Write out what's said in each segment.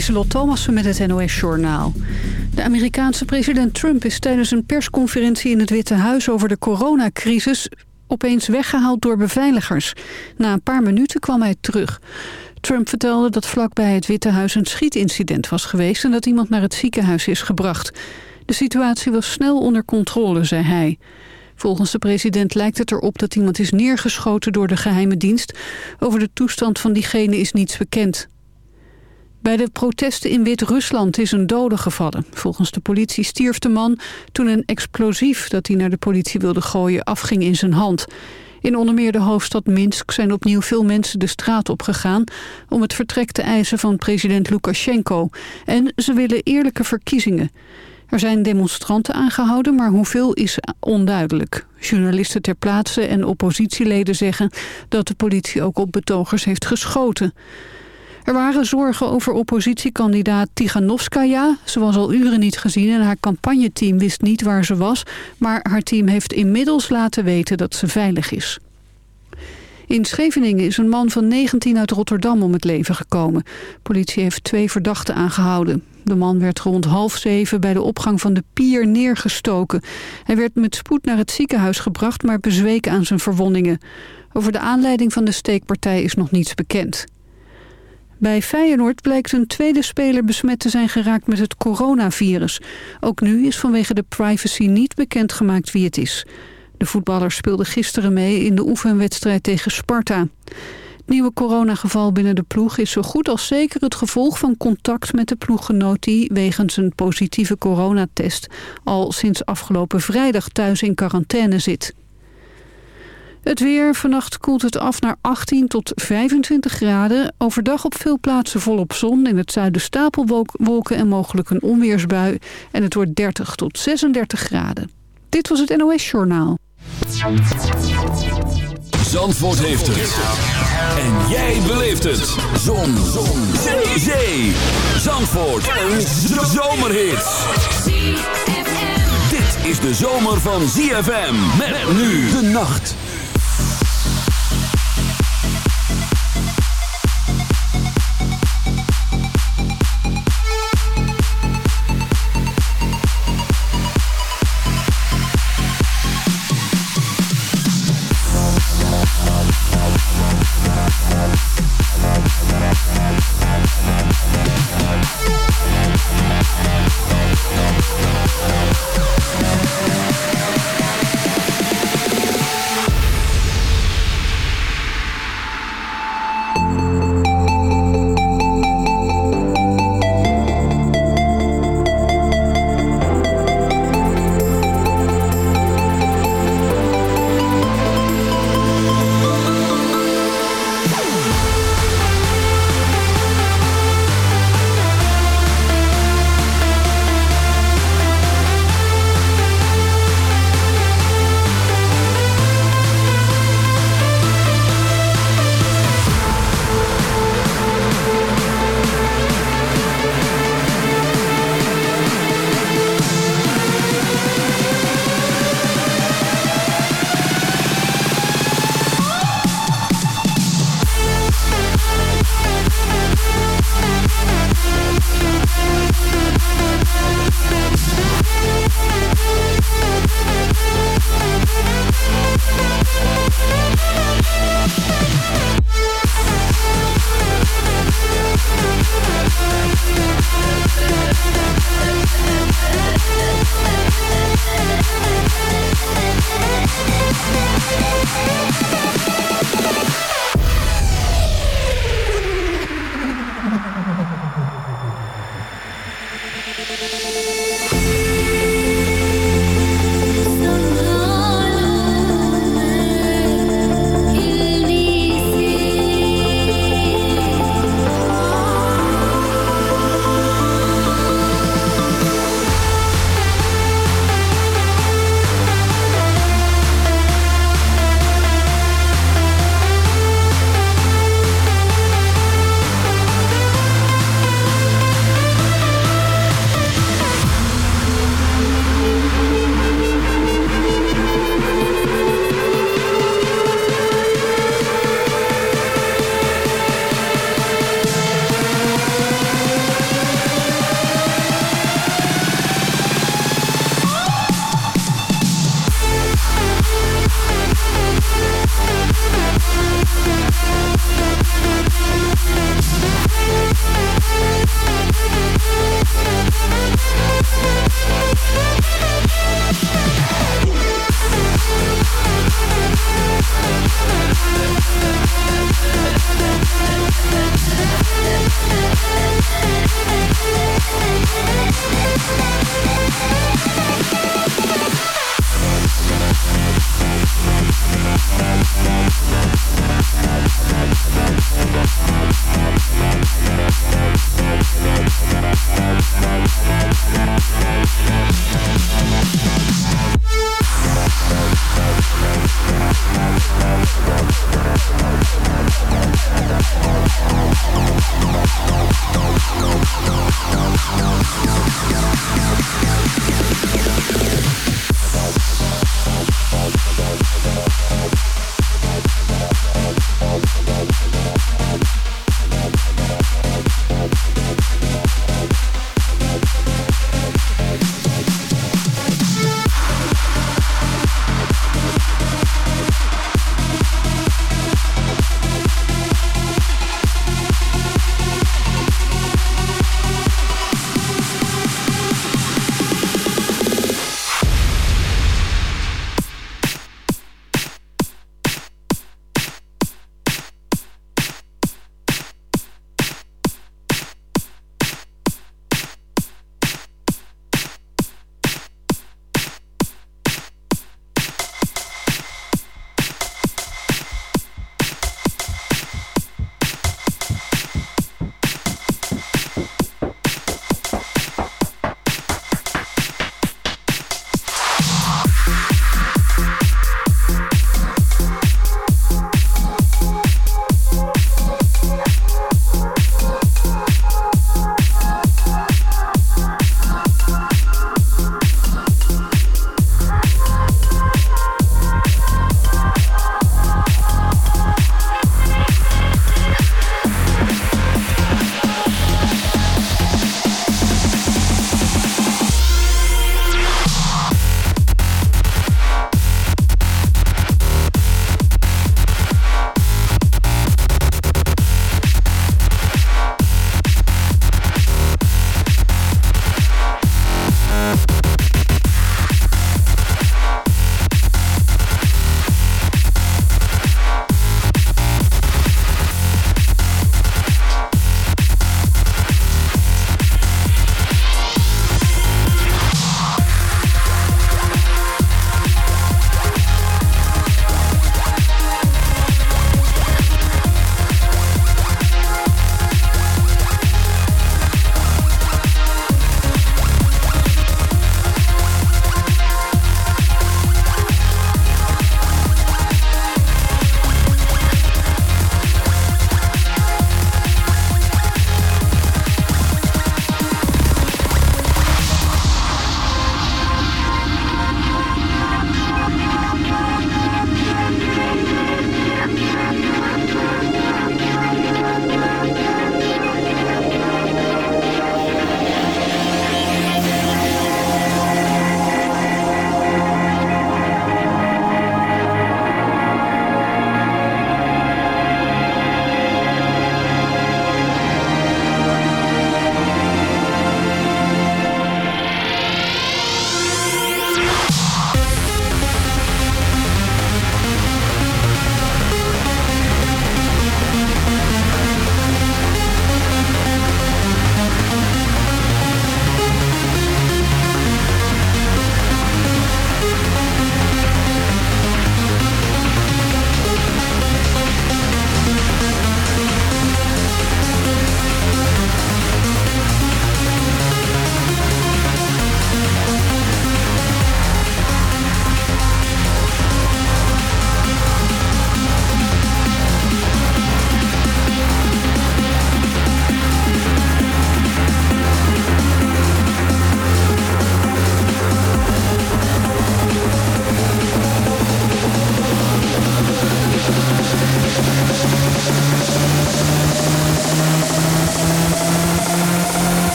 Lieselot Thomassen met het NOS-journaal. De Amerikaanse president Trump is tijdens een persconferentie in het Witte Huis over de coronacrisis opeens weggehaald door beveiligers. Na een paar minuten kwam hij terug. Trump vertelde dat vlakbij het Witte Huis een schietincident was geweest... en dat iemand naar het ziekenhuis is gebracht. De situatie was snel onder controle, zei hij. Volgens de president lijkt het erop dat iemand is neergeschoten door de geheime dienst. Over de toestand van diegene is niets bekend. Bij de protesten in Wit-Rusland is een dode gevallen. Volgens de politie stierf de man toen een explosief dat hij naar de politie wilde gooien afging in zijn hand. In onder meer de hoofdstad Minsk zijn opnieuw veel mensen de straat opgegaan om het vertrek te eisen van president Lukashenko. En ze willen eerlijke verkiezingen. Er zijn demonstranten aangehouden, maar hoeveel is onduidelijk. Journalisten ter plaatse en oppositieleden zeggen dat de politie ook op betogers heeft geschoten. Er waren zorgen over oppositiekandidaat Tiganovskaya. Ze was al uren niet gezien en haar campagneteam wist niet waar ze was. Maar haar team heeft inmiddels laten weten dat ze veilig is. In Scheveningen is een man van 19 uit Rotterdam om het leven gekomen. Politie heeft twee verdachten aangehouden. De man werd rond half zeven bij de opgang van de pier neergestoken. Hij werd met spoed naar het ziekenhuis gebracht, maar bezweek aan zijn verwondingen. Over de aanleiding van de steekpartij is nog niets bekend. Bij Feyenoord blijkt een tweede speler besmet te zijn geraakt met het coronavirus. Ook nu is vanwege de privacy niet bekendgemaakt wie het is. De voetballer speelde gisteren mee in de oefenwedstrijd tegen Sparta. Het nieuwe coronageval binnen de ploeg is zo goed als zeker het gevolg van contact met de ploeggenoot die wegens een positieve coronatest al sinds afgelopen vrijdag thuis in quarantaine zit. Het weer, vannacht koelt het af naar 18 tot 25 graden. Overdag op veel plaatsen volop zon. In het zuiden stapelwolken en mogelijk een onweersbui. En het wordt 30 tot 36 graden. Dit was het NOS Journaal. Zandvoort heeft het. En jij beleeft het. Zon. zon. Zee. Zee. Zandvoort. Een zomerhit. Dit is de zomer van ZFM. Met nu de nacht.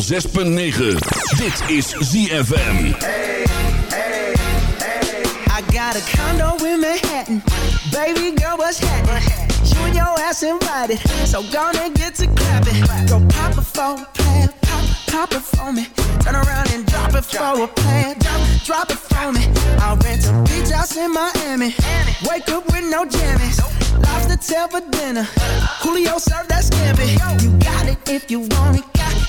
106.9. Dit is ZFM. Hey, hey, hey. I got a condo in Manhattan. Baby girl, what's happening? You and your ass invited. So gonna get to clapping. Go pop a phone, play, pop, pop it for me. Turn around and drop it for a plan. Drop, drop it for me. I'll rent a beach house in Miami. Wake up with no jammies. Lobster tail for dinner. Coolio served that scampi. You got it if you want it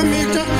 Jamaica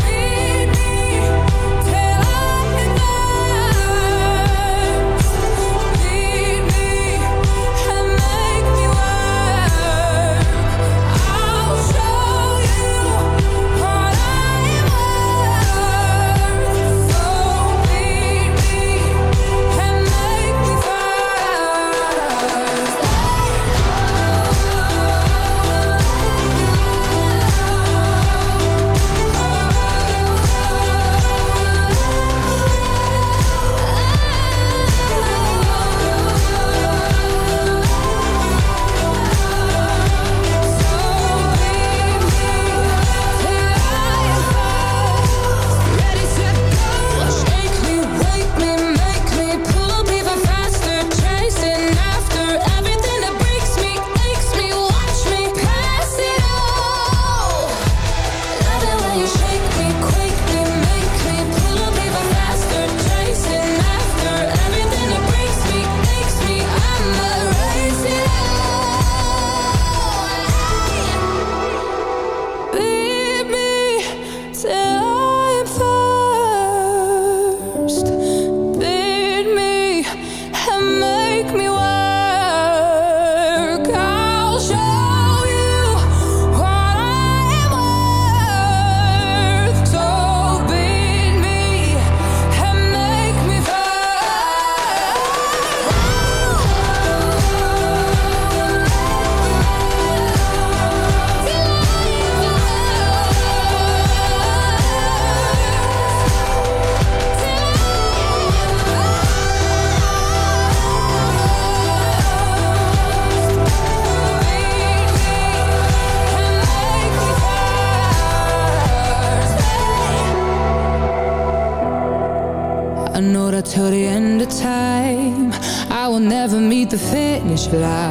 fly.